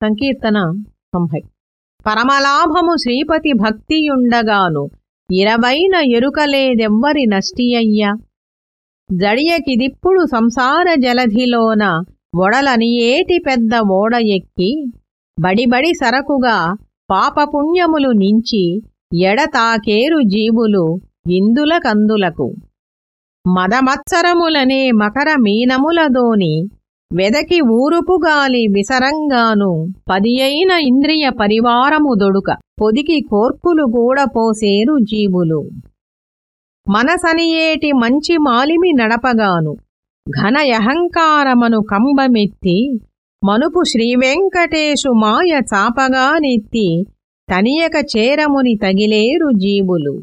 సంకీర్తన తొంభై. పరమలాభము శ్రీపతి భక్తియుండగాను ఇరవైన ఎరుకలేదెవ్వరి నష్టియ్యా జడియకిదిప్పుడు సంసార జలధిలోన ఒడలని ఏటి పెద్ద ఓడ ఎక్కి బడిబడి సరకుగా పాపపుణ్యములు నించి ఎడతాకేరు జీవులు ఇందుల కందులకు మదమత్సరములనే మకర మీనములదోని వెదకి ఊరుపుగాలి విసరంగాను పదియైన ఇంద్రియ పరివారము దొడుక పొదికి కోర్పులు గూడపోసేరు జీవులు. మనసనియేటి మంచి మాలిమి నడపగాను ఘనయహంకారమను కంబమెత్తి మనుపు శ్రీవెంకటేశు మాయ చాపగానెత్తి తనియక చేరముని తగిలేరు జీవులు.